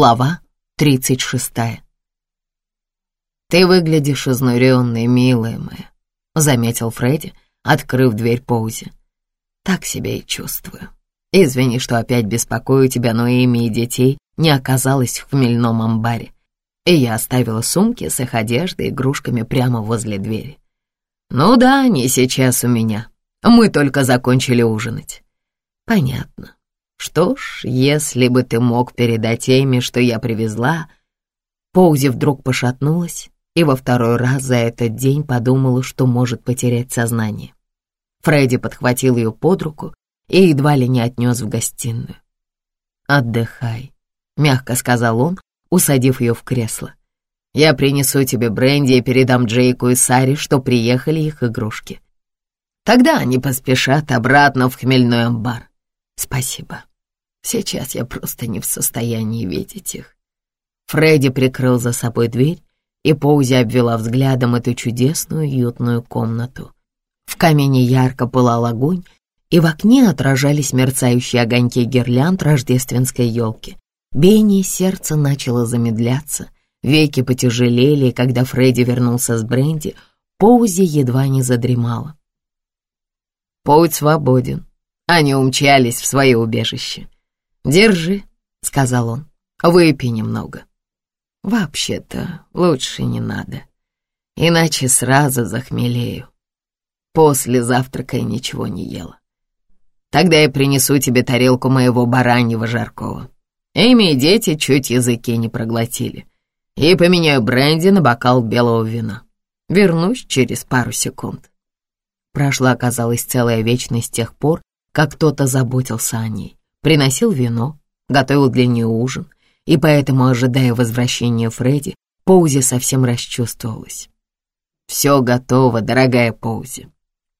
Глава тридцать шестая. «Ты выглядишь изнуренной, милая моя», — заметил Фредди, открыв дверь Поузи. «Так себя и чувствую. Извини, что опять беспокою тебя, но имя и детей не оказалось в хмельном амбаре, и я оставила сумки с их одеждой и игрушками прямо возле двери. Ну да, они сейчас у меня. Мы только закончили ужинать». «Понятно. Что ж, если бы ты мог передать Эми, что я привезла...» Поузи вдруг пошатнулась и во второй раз за этот день подумала, что может потерять сознание. Фредди подхватил ее под руку и едва ли не отнес в гостиную. «Отдыхай», — мягко сказал он, усадив ее в кресло. «Я принесу тебе бренди и передам Джейку и Саре, что приехали их игрушки. Тогда они поспешат обратно в хмельной амбар. Спасибо». Сейчас я просто не в состоянии видеть их. Фредди прикрыл за собой дверь, и Поузи обвела взглядом эту чудесную уютную комнату. В камине ярко пылал огонь, и в окне отражались мерцающие огоньки гирлянд рождественской елки. Биение сердца начало замедляться, веки потяжелели, и когда Фредди вернулся с Бренди, Поузи едва не задремала. «Путь свободен. Они умчались в свое убежище. «Держи», — сказал он, — «выпей немного». «Вообще-то лучше не надо, иначе сразу захмелею. После завтрака я ничего не ела. Тогда я принесу тебе тарелку моего бараньего жаркого. Эми и дети чуть языки не проглотили. И поменяю бренди на бокал белого вина. Вернусь через пару секунд». Прошла, оказалось, целая вечность с тех пор, как кто-то заботился о ней приносил вино, готовил для нее ужин, и поэтому, ожидая возвращения Фредди, Поузи совсем расчувствовалась. «Все готово, дорогая Поузи».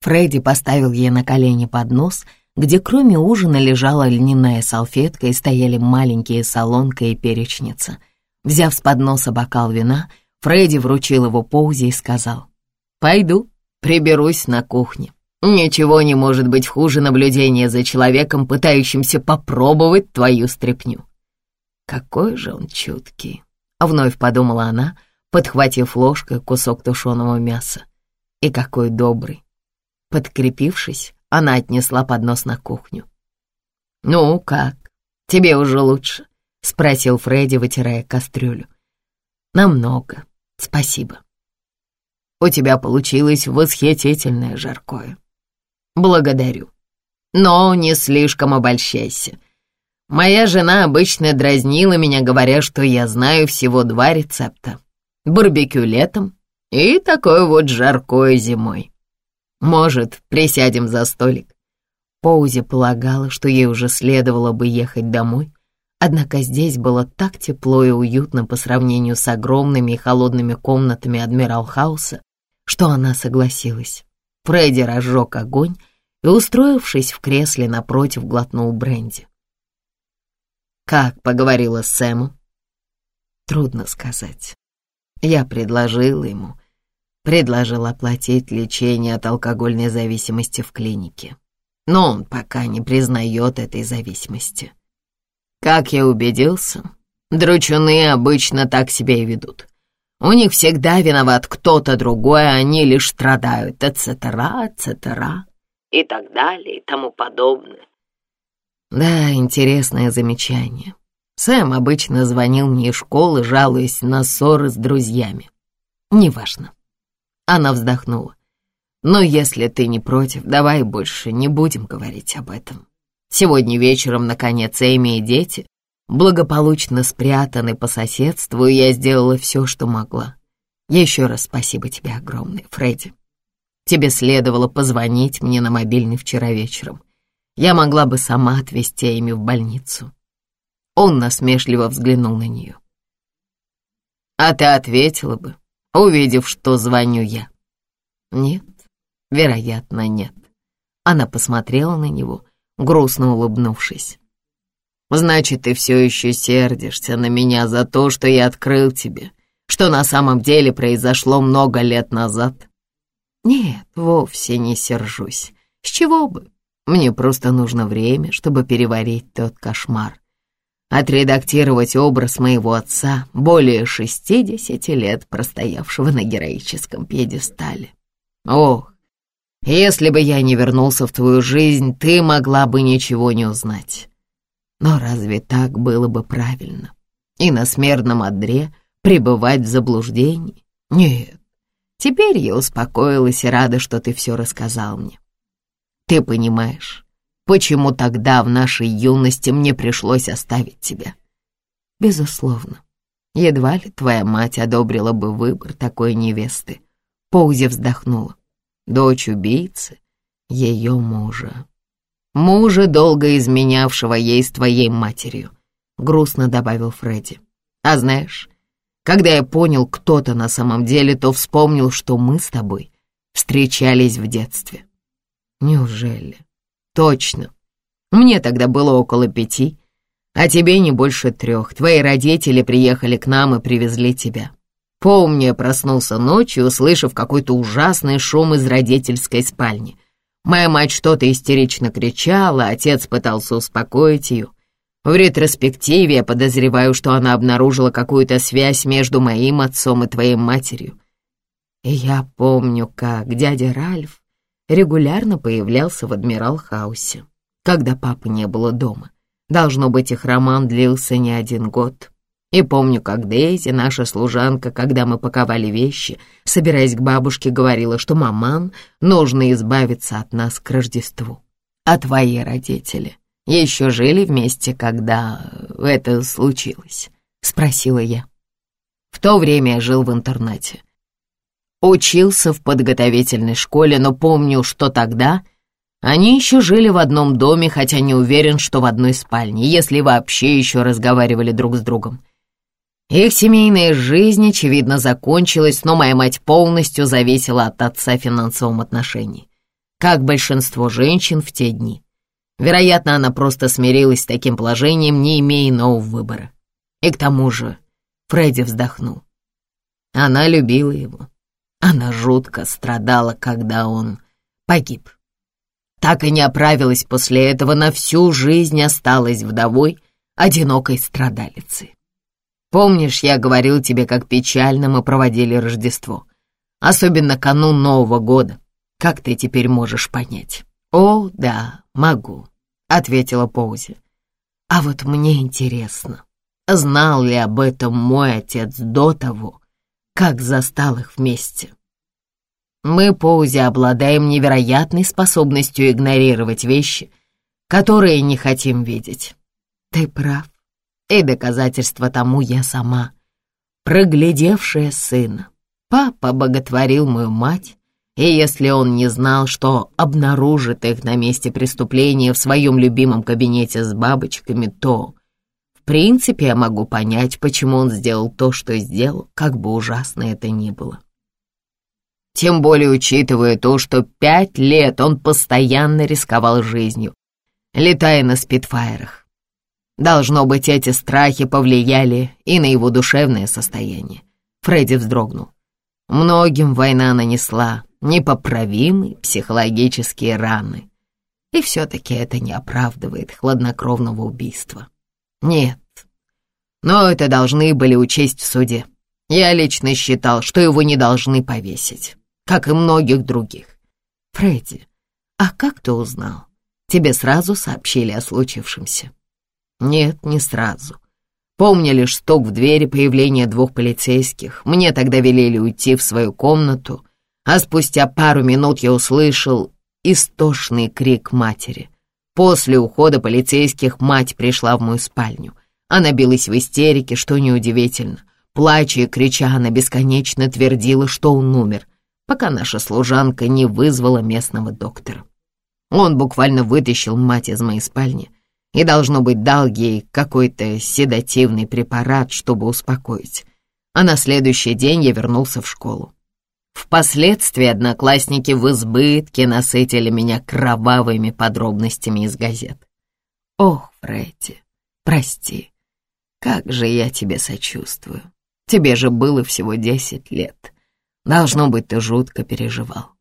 Фредди поставил ей на колени поднос, где кроме ужина лежала льняная салфетка и стояли маленькие солонка и перечница. Взяв с подноса бокал вина, Фредди вручил его Поузи и сказал, «Пойду, приберусь на кухне». Ничего не может быть хуже наблюдения за человеком, пытающимся попробовать твою стряпню. Какой же он чуткий, вновь подумала она, подхватив ложкой кусок тушеного мяса. И какой добрый. Подкрепившись, она отнесла поднос на кухню. «Ну как, тебе уже лучше?» — спросил Фредди, вытирая кастрюлю. «Намного, спасибо. У тебя получилось восхитительное жаркое». «Благодарю. Но не слишком обольщайся. Моя жена обычно дразнила меня, говоря, что я знаю всего два рецепта. Барбекю летом и такое вот жаркое зимой. Может, присядем за столик?» Поузи полагала, что ей уже следовало бы ехать домой, однако здесь было так тепло и уютно по сравнению с огромными и холодными комнатами Адмирал Хауса, что она согласилась. Фредди разжег огонь и, устроившись в кресле напротив, глотнул бренди. «Как поговорила с Сэмом?» «Трудно сказать. Я предложила ему, предложил оплатить лечение от алкогольной зависимости в клинике, но он пока не признает этой зависимости. Как я убедился, дручуны обычно так себя и ведут». У них всегда виноват кто-то другой, а они лишь страдают, etc., etc и так далее и тому подобное. Да, интересное замечание. Сэм обычно звонил мне из школы, жалуясь на ссоры с друзьями. Неважно. Она вздохнула. Но если ты не против, давай больше не будем говорить об этом. Сегодня вечером, наконец, Эми и дети благополучно спрятаны по соседству, и я сделала все, что могла. Еще раз спасибо тебе огромное, Фредди. Тебе следовало позвонить мне на мобильный вчера вечером. Я могла бы сама отвезти Эми в больницу. Он насмешливо взглянул на нее. А ты ответила бы, увидев, что звоню я. Нет, вероятно, нет. Она посмотрела на него, грустно улыбнувшись. Значит, ты все еще сердишься на меня за то, что я открыл тебе, что на самом деле произошло много лет назад. Нет, вовсе не сержусь. С чего бы? Мне просто нужно время, чтобы переварить тот кошмар. отредактировать образ моего отца, более шестидесяти лет простоявшего на героическом пьедестале. Ох, если бы я не вернулся в твою жизнь, ты могла бы ничего не узнать. Но разве так было бы правильно? И на смертном одре пребывать в заблуждении? Нет, теперь я успокоилась и рада, что ты все рассказал мне. Ты понимаешь, почему тогда в нашей юности мне пришлось оставить тебя? Безусловно. Едва ли твоя мать одобрила бы выбор такой невесты. Поузи вздохнула. Дочь убийцы, ее мужа. Мужа, долго изменявшего ей с твоей матерью, грустно добавил Фредди. А знаешь, когда я понял, кто то на самом деле, то вспомнил, что мы с тобой встречались в детстве. Неужели? Точно. Мне тогда было около пяти, а тебе не больше трех. Твои родители приехали к нам и привезли тебя. Помню, я проснулся ночью, услышав какой-то ужасный шум из родительской спальни. Моя мать что-то истерично кричала, отец пытался успокоить ее. В ретроспективе я подозреваю, что она обнаружила какую-то связь между моим отцом и твоей матерью. И я помню, как дядя Ральф регулярно появлялся в Адмирал Хаусе, когда папы не было дома. Должно быть, их роман длился не один год. И помню, как Дейзи, наша служанка, когда мы паковали вещи, собираясь к бабушке, говорила, что маман нужно избавиться от нас к Рождеству. А твои родители еще жили вместе, когда это случилось? Спросила я. В то время я жил в интернате. Учился в подготовительной школе, но помню, что тогда они еще жили в одном доме, хотя не уверен, что в одной спальне, если вообще еще разговаривали друг с другом. Их семейная жизнь, очевидно, закончилась, но моя мать полностью зависела от отца в финансовом отношении, как большинство женщин в те дни. Вероятно, она просто смирилась с таким положением, не имея нового выбора. И к тому же Фредди вздохнул. Она любила его. Она жутко страдала, когда он погиб. Так и не оправилась после этого, на всю жизнь осталась вдовой, одинокой страдалицей. Помнишь, я говорил тебе, как печально мы проводили Рождество? Особенно канун Нового года. Как ты теперь можешь понять? О, да, могу, ответила Поузи. А вот мне интересно, знал ли об этом мой отец до того, как застал их вместе? Мы, Поузи, обладаем невероятной способностью игнорировать вещи, которые не хотим видеть. Ты прав. И доказательство тому я сама, проглядевшая сына. Папа боготворил мою мать, и если он не знал, что обнаружит их на месте преступления в своем любимом кабинете с бабочками, то, в принципе, я могу понять, почему он сделал то, что сделал, как бы ужасно это ни было. Тем более учитывая то, что пять лет он постоянно рисковал жизнью, летая на спидфайрах. Должно быть, эти страхи повлияли и на его душевное состояние. Фредди вздрогнул. Многим война нанесла непоправимые психологические раны. И все-таки это не оправдывает хладнокровного убийства. Нет, но это должны были учесть в суде. Я лично считал, что его не должны повесить, как и многих других. Фредди, а как ты узнал? Тебе сразу сообщили о случившемся. Нет, не сразу. Помню лишь стук в двери, появление двух полицейских. Мне тогда велели уйти в свою комнату, а спустя пару минут я услышал истошный крик матери. После ухода полицейских мать пришла в мою спальню. Она билась в истерике, что неудивительно. Плача и крича, она бесконечно твердила, что он умер, пока наша служанка не вызвала местного доктора. Он буквально вытащил мать из моей спальни, и, должно быть, дал ей какой-то седативный препарат, чтобы успокоить. А на следующий день я вернулся в школу. Впоследствии одноклассники в избытке насытили меня кровавыми подробностями из газет. Ох, Фредди, прости, как же я тебе сочувствую. Тебе же было всего десять лет. Должно быть, ты жутко переживал.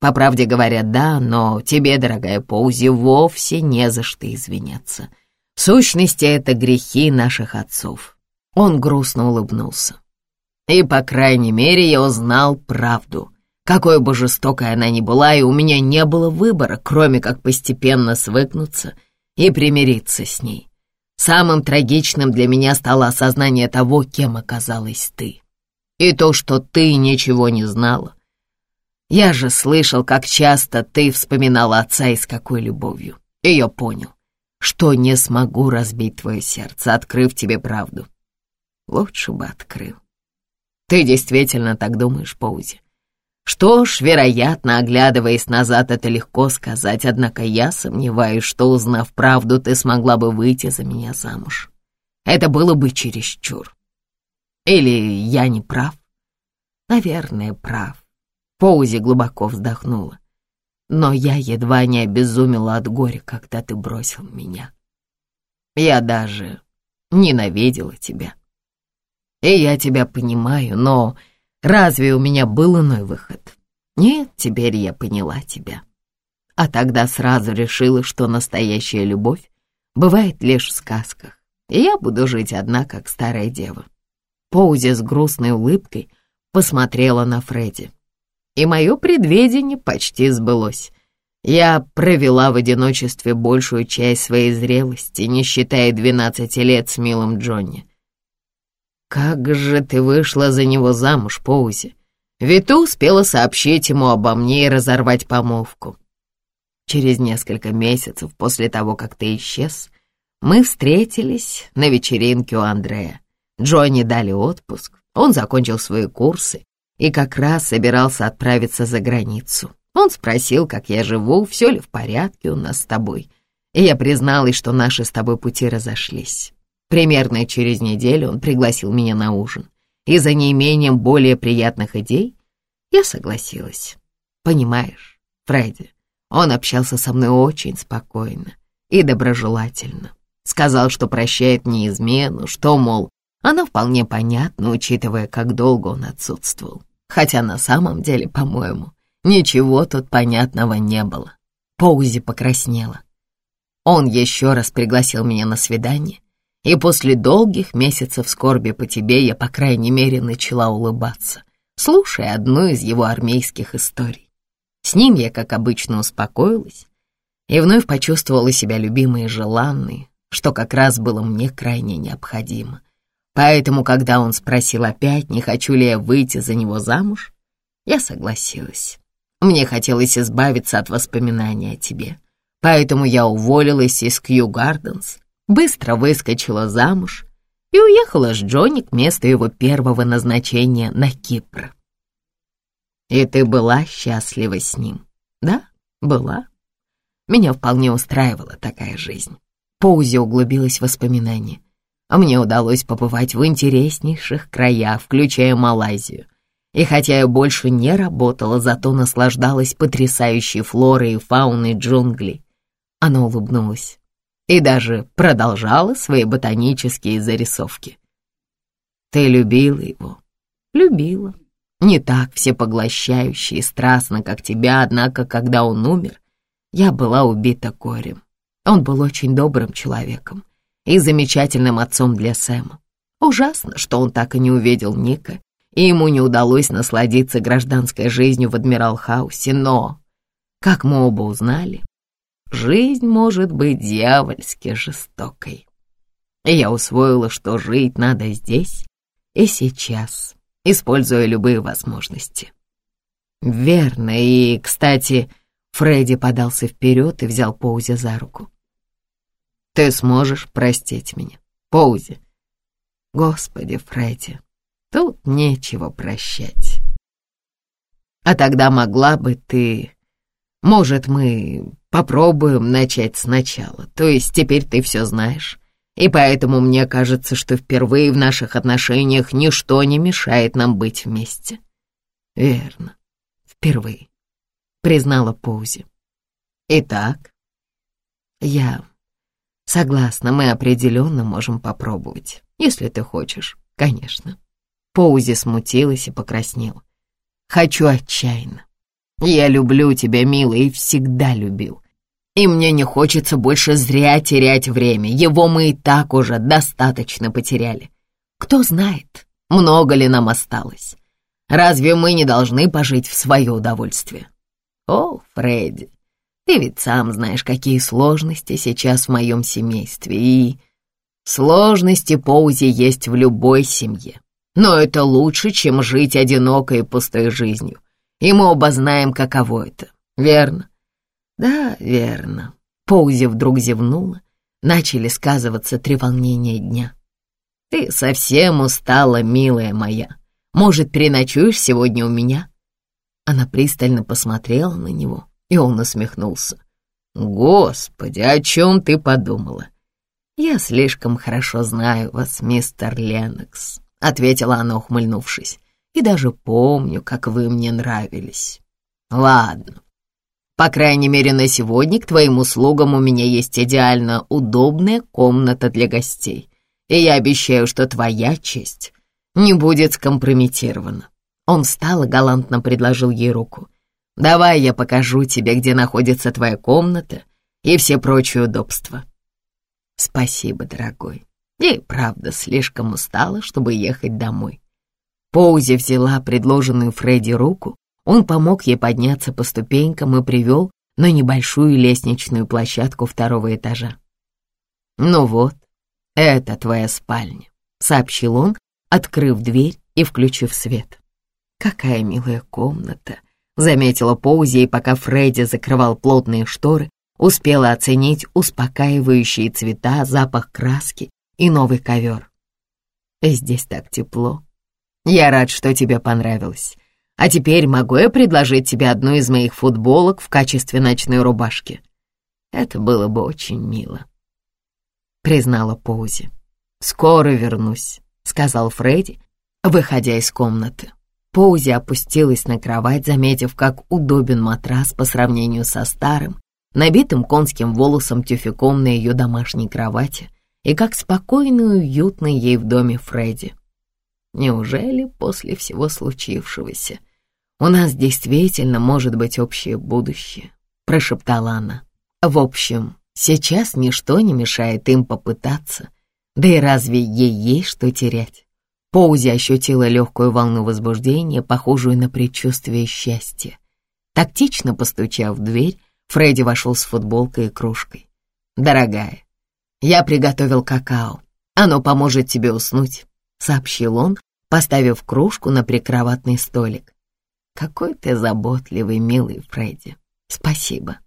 По правде говоря, да, но тебе, дорогая Поузи, вовсе не за что извиняться. В сущности, это грехи наших отцов. Он грустно улыбнулся. И, по крайней мере, я узнал правду. Какой бы жестокой она ни была, и у меня не было выбора, кроме как постепенно свыкнуться и примириться с ней. Самым трагичным для меня стало осознание того, кем оказалась ты. И то, что ты ничего не знала. Я же слышал, как часто ты вспоминала отца и с какой любовью. И я понял, что не смогу разбить твое сердце, открыв тебе правду. Лучше бы открыл. Ты действительно так думаешь, Паузи? Что ж, вероятно, оглядываясь назад, это легко сказать, однако я сомневаюсь, что, узнав правду, ты смогла бы выйти за меня замуж. Это было бы чересчур. Или я не прав? Наверное, прав. Поузи глубоко вздохнула. Но я едва не обезумела от горя, когда ты бросил меня. Я даже ненавидела тебя. И я тебя понимаю, но разве у меня был иной выход? Нет, теперь я поняла тебя. А тогда сразу решила, что настоящая любовь бывает лишь в сказках, и я буду жить одна, как старая дева. Поузи с грустной улыбкой посмотрела на Фредди. И мое предвидение почти сбылось. Я провела в одиночестве большую часть своей зрелости, не считая двенадцати лет с милым Джонни. «Как же ты вышла за него замуж, Поузи? Ведь ты успела сообщить ему обо мне и разорвать помолвку. Через несколько месяцев после того, как ты исчез, мы встретились на вечеринке у Андрея. Джонни дали отпуск, он закончил свои курсы и как раз собирался отправиться за границу. Он спросил, как я живу, все ли в порядке у нас с тобой. И я призналась, что наши с тобой пути разошлись. Примерно через неделю он пригласил меня на ужин. И за неимением более приятных идей я согласилась. Понимаешь, Фредди, он общался со мной очень спокойно и доброжелательно. Сказал, что прощает мне измену, что, мол, она вполне понятна, учитывая, как долго он отсутствовал. Хотя на самом деле, по-моему, ничего тут понятного не было. Поузи покраснела. Он еще раз пригласил меня на свидание, и после долгих месяцев скорби по тебе я, по крайней мере, начала улыбаться, слушая одну из его армейских историй. С ним я, как обычно, успокоилась и вновь почувствовала себя любимой и желанной, что как раз было мне крайне необходимо. Поэтому, когда он спросил опять, не хочу ли я выйти за него замуж, я согласилась. Мне хотелось избавиться от воспоминаний о тебе, поэтому я уволилась из Кью Гарденс быстро выскочила замуж и уехала с Джонни к месту его первого назначения на Кипр. И ты была счастлива с ним? Да, была. Меня вполне устраивала такая жизнь. Поузи углубилась в воспоминания. А мне удалось побывать в интереснейших краях, включая Малайзию. И хотя я больше не работала, зато наслаждалась потрясающей флорой и фауной джунглей. Она улыбнулась и даже продолжала свои ботанические зарисовки. Ты любила его? Любила. Не так всепоглощающе и страстно, как тебя, однако, когда он умер, я была убита горем. Он был очень добрым человеком и замечательным отцом для Сэма. Ужасно, что он так и не увидел Ника, и ему не удалось насладиться гражданской жизнью в Адмирал-хаусе, но, как мы оба узнали, жизнь может быть дьявольски жестокой. И я усвоила, что жить надо здесь и сейчас, используя любые возможности. Верно, и, кстати, Фредди подался вперед и взял Поузи за руку. Ты сможешь простить меня, Поузи? Господи, Фредди, тут нечего прощать. А тогда могла бы ты... Может, мы Попробуем начать сначала. То есть теперь ты все знаешь. И поэтому мне кажется, что впервые в наших отношениях ничто не мешает нам быть вместе. Верно, впервые, признала Поузи. Итак, я согласна, мы определенно можем попробовать, если ты хочешь, конечно. Поузи смутилась и покраснела. Хочу отчаянно. Я люблю тебя, милый, и всегда любил. И мне не хочется больше зря терять время. Его мы и так уже достаточно потеряли. Кто знает, много ли нам осталось. Разве мы не должны пожить в свое удовольствие? О, Фредди, ты ведь сам знаешь, какие сложности сейчас в моем семействе. И сложности Поузи есть в любой семье. Но это лучше, чем жить одинокой и пустой жизнью. И мы оба знаем, каково это. Верно? Да, верно. Поузи вдруг зевнула. Начали сказываться три волнения дня. Ты совсем устала, милая моя. Может, переночуешь сегодня у меня?» Она пристально посмотрела на него, и он усмехнулся. «Господи, о чем ты подумала?» «Я слишком хорошо знаю вас, мистер Ленокс», — ответила она, ухмыльнувшись. «И даже помню, как вы мне нравились». «Ладно, по крайней мере, на сегодня к твоим услугам у меня есть идеально удобная комната для гостей, и я обещаю, что твоя честь не будет скомпрометирована». Он встал и галантно предложил ей руку. «Давай я покажу тебе, где находится твоя комната и все прочие удобства». «Спасибо, дорогой. Я и правда слишком устала, чтобы ехать домой». Поузи взяла предложенную Фредди руку он помог ей подняться по ступенькам и привел на небольшую лестничную площадку второго этажа. «Ну вот, это твоя спальня», — сообщил он, открыв дверь и включив свет. «Какая милая комната», — заметила Поузи, и пока Фредди закрывал плотные шторы, успела оценить успокаивающие цвета, запах краски и новый ковер. «Здесь так тепло. Я рад, что тебе понравилось. А теперь могу я предложить тебе одну из моих футболок в качестве ночной рубашки? Это было бы очень мило, признала Поузи. Скоро вернусь, сказал Фредди, выходя из комнаты. Поузи опустилась на кровать, заметив, как удобен матрас по сравнению со старым, набитым конским волосом тюфяком на ее домашней кровати, и как спокойно и уютно ей в доме Фредди. Неужели после всего случившегося «У нас действительно может быть общее будущее», — прошептала она. «В общем, сейчас ничто не мешает им попытаться. Да и разве ей есть что терять?» Поузи ощутила легкую волну возбуждения, похожую на предчувствие счастья. Тактично постучав в дверь, Фредди вошел с футболкой и кружкой. «Дорогая, я приготовил какао. Оно поможет тебе уснуть», — сообщил он, поставив кружку на прикроватный столик. Какой ты заботливый, милый Фредди. Спасибо.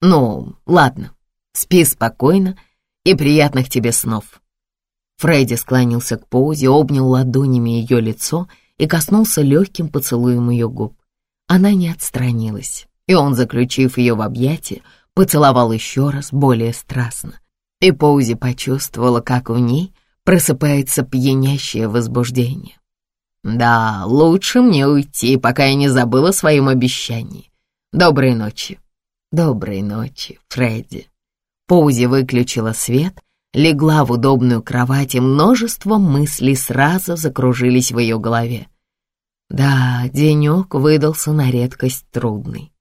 Ну, ладно, спи спокойно и приятных тебе снов. Фредди склонился к Поузе, обнял ладонями ее лицо и коснулся легким поцелуем ее губ. Она не отстранилась, и он, заключив ее в объятия, поцеловал еще раз, более страстно. И Поузи почувствовала, как в ней просыпается пьянящее возбуждение. Да, лучше мне уйти, пока я не забыла о своем обещании. Доброй ночи. Доброй ночи, Фредди. Поузи выключила свет, легла в удобную кровать, и множество мыслей сразу закружились в ее голове. Да, денек выдался на редкость трудный.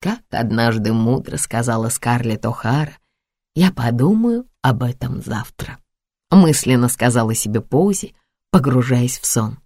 Как однажды мудро сказала Скарлетт О'Хара, я подумаю об этом завтра. Мысленно сказала себе Поузи, погружаясь в сон.